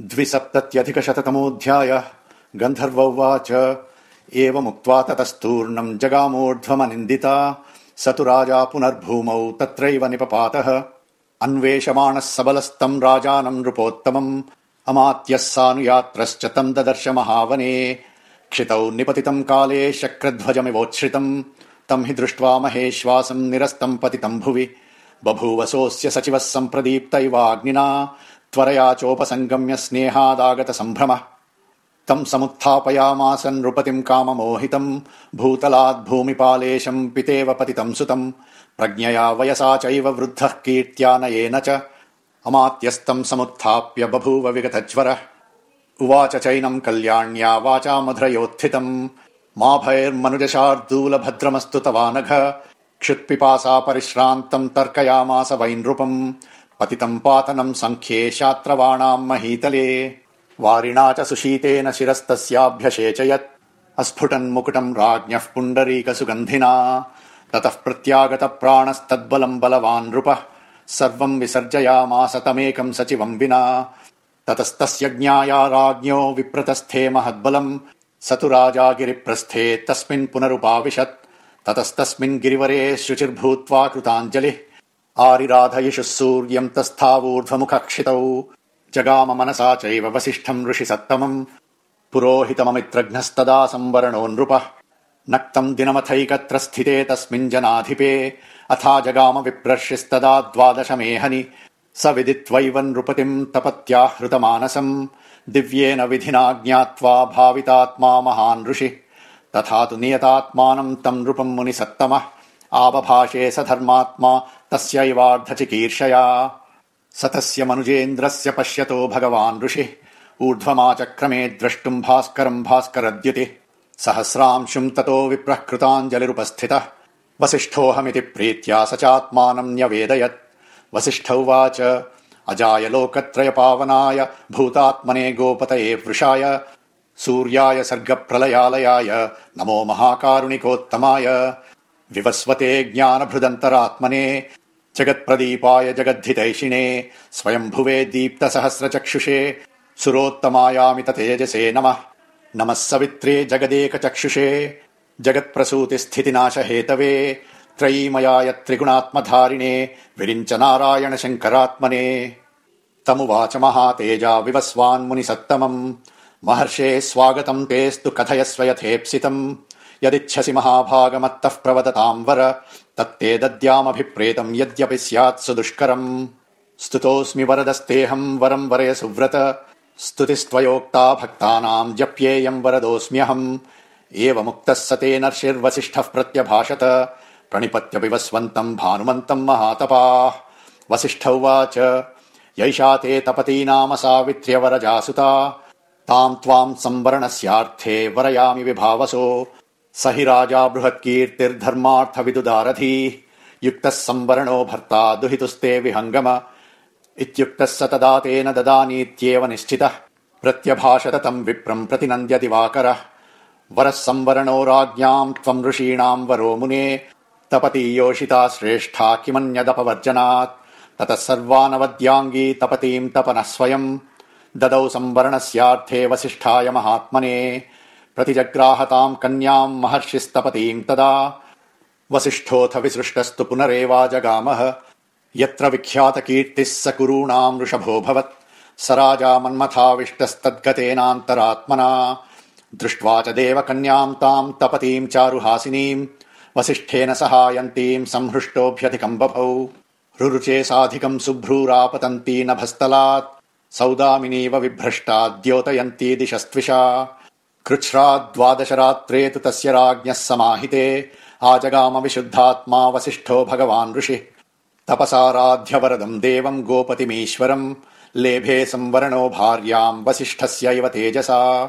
द्विसप्तत्यधिकशततमोऽध्यायः गन्धर्व उवाच एवमुक्त्वा ततस्तूर्णम् जगामूर्ध्वमनिन्दिता। स तु राजा पुनर्भूमौ तत्रैव निपपातः। अन्वेषमाणः सबलस्तम् राजानम् नृपोत्तमम्। अमात्यः सानुयात्रश्च तम् ददर्श महावने। क्षितौ निपतितम् काले शक्रध्वजमिवोच्छ्रितम्। तम् हि दृष्ट्वा महेश्वासम् निरस्तम् पतितम् भुवि। बभूवसोऽस्य सचिवः सम्प्रदीप्तैवाग्निना त्वरया चोपसङ्गम्य स्नेहादागत सम्भ्रमः तम् समुत्थापयामास नृपतिम् काममोहितम् भूतलाद्भूमिपालेशम् पितेव पतितम् सुतम् प्रज्ञया वयसा चैव वृद्धः कीर्त्यानयेन च। अमात्यस्तम् समुत्थाप्य बभूव विगतज्वरः। उवाच चैनम् कल्याण्या वाचा मधुरयोत्थितम् मा भैर्मनुजशार्दूल भद्रमस्तु तवानघ। क्षुत्पिपासा परिश्रान्तम् तर्कयामास वै नृपम् पतितम् पातनम् सङ्ख्ये शात्रवाणाम् महीतले। वारिणा च सुशीतेन शिरस्तस्याभ्यषेचयत्। अस्फुटन्मुकुटम् राज्ञः पुण्डरीक सुगन्धिना ततः प्रत्यागत प्राणस्तद्बलम् बलवान् नृपः। सर्वम् विसर्जयामास तमेकम् सचिवम् विना। ततस्तस्य ज्ञाया राज्ञो विप्रतस्थे महद्बलम्। स तु राजा गिरिप्रस्थे तस्मिन् पुनरुपाविशत्। ततस्तस्मिन् गिरिवरे शुचिर्भूत्वा कृताञ्जलिः आरिराधयिषुः सूर्यम् तस्थावूर्ध्वमुखक्षितौ जगाम मनसा चैव वसिष्ठम् ऋषि सत्तमम् पुरोहितममित्रघ्नस्तदा संवरणो नृपः। नक्तम् दिनमथैकत्र स्थिते तस्मिन् जनाधिपे। अथा जगाम विप्रर्षिस्तदा द्वादशमेहनि स विदित्वैव नृपतिम् तपत्याहृतमानसम्। दिव्येन विधिना ज्ञात्वा भावितात्मा महान् ऋषि। तथा तु नियतात्मानम् तम् नृपम् मुनि आबभाषे स धर्मात्मा तस्यैवार्धचिकीर्षया स तस्य मनुजेन्द्रस्य पश्यतो भगवान् ऋषिः। ऊर्ध्वमाचक्रमे द्रष्टुम् भास्करम् भास्करद्युति। सहस्रांशुम् ततो विप्रः कृताञ्जलिरुपस्थितः वसिष्ठोऽहमिति प्रीत्या स चात्मानम् न्यवेदयत्। वसिष्ठ उवाच अजाय लोकत्रय पावनाय भूतात्मने गोपतये वृषाय। सूर्याय सर्गप्रलयालयाय नमो महाकारुणिकोत्तमाय विवस्वते ज्ञानभृदन्तरात्मने जगत्प्रदीपाय जगद्धितैषिणे स्वयम्भुवे दीप्त सहस्र सुरोत्तमायामित तेजसे नमः। नमः सवित्रे जगदेक चक्षुषे जगत्प्रसूति स्थितिनाश हेतवे त्रयीमयाय त्रिगुणात्मधारिणे विरिञ्च नारायण शङ्करात्मने तमुवाच महातेजा विवस्वान्मुनि सत्तमम् महर्षे स्वागतम् तेऽस्तु कथयस्व यथेप्सितम् यदिच्छसि महाभागमत्तः प्रवदताम् वर तत्ते दद्यामभिप्रेतम् यद्यपि स्यात् सुदुष्करम् स्तुतोऽस्मि वरदस्तेऽहम् वरम् वरय सुव्रत। स्तुतिस्त्वयोक्ता भक्तानाम् जप्येयम् वरदोऽस्म्यहम्। एवमुक्तः स तेनर्षिर्वसिष्ठः प्रत्यभाषत। प्रणिपत्यपि वस्वन्तम् भानुमन्तम् महातपाः। वसिष्ठ उवाच यैषा ते तपती नाम सावित्र्यवरजासुता। ताम् त्वाम् संवरणस्यार्थे वरयामि विभावसो स हि राजा बृहत्कीर्तिर्धर्मार्थ विदुदारधी युक्तः संवरणो भर्ता दुहितुस्ते विहङ्गम। इत्युक्तः स तदा तेन ददानीत्येव निश्चितः। प्रत्यभाषत तम् विप्रम् प्रतिनन्द्य दिवाकरः। वरः संवरणो राज्ञाम् त्वम् ऋषीणाम् वरो मुने। तपती योषिता श्रेष्ठा किमन्यदपवर्जनात्। ततः सर्वानवद्याङ्गी तपतीम् तपनः स्वयम् ददौ संवरणस्यार्थे वसिष्ठाय महात्मने प्रतिजग्राहताम् कन्याम् महर्षिस्तपतीम् तदा। वसिष्ठोऽथ विसृष्टस्तु पुनरेवाजगामः। यत्र विख्यात कीर्तिः स कुरूणाम् वृषभोऽभवत् स राजा मन्मथाविष्टस्तद्गतेनान्तरात्मना। दृष्ट्वा च देव कन्याम् ताम् तपतीम् चारुहासिनीम्। वसिष्ठेन सहायन्तीम् संहृष्टोऽभ्यधिकम् बभौ। रुरुचे साधिकम् सुभ्रूरापतन्ती नभस्तलात्। सौदामिनीव विभ्रष्टा द्योतयन्ती दिशस्त्विषा कृच्छ्राद्वादश रात्रे तु तस्य राज्ञः समाहिते आजगाम विशुद्धात्मा वसिष्ठो भगवान् ऋषिः। तपसाराध्य वरदम् देवम् गोपतिमीश्वरम् लेभे संवरणो भार्याम् वसिष्ठस्यैव तेजसा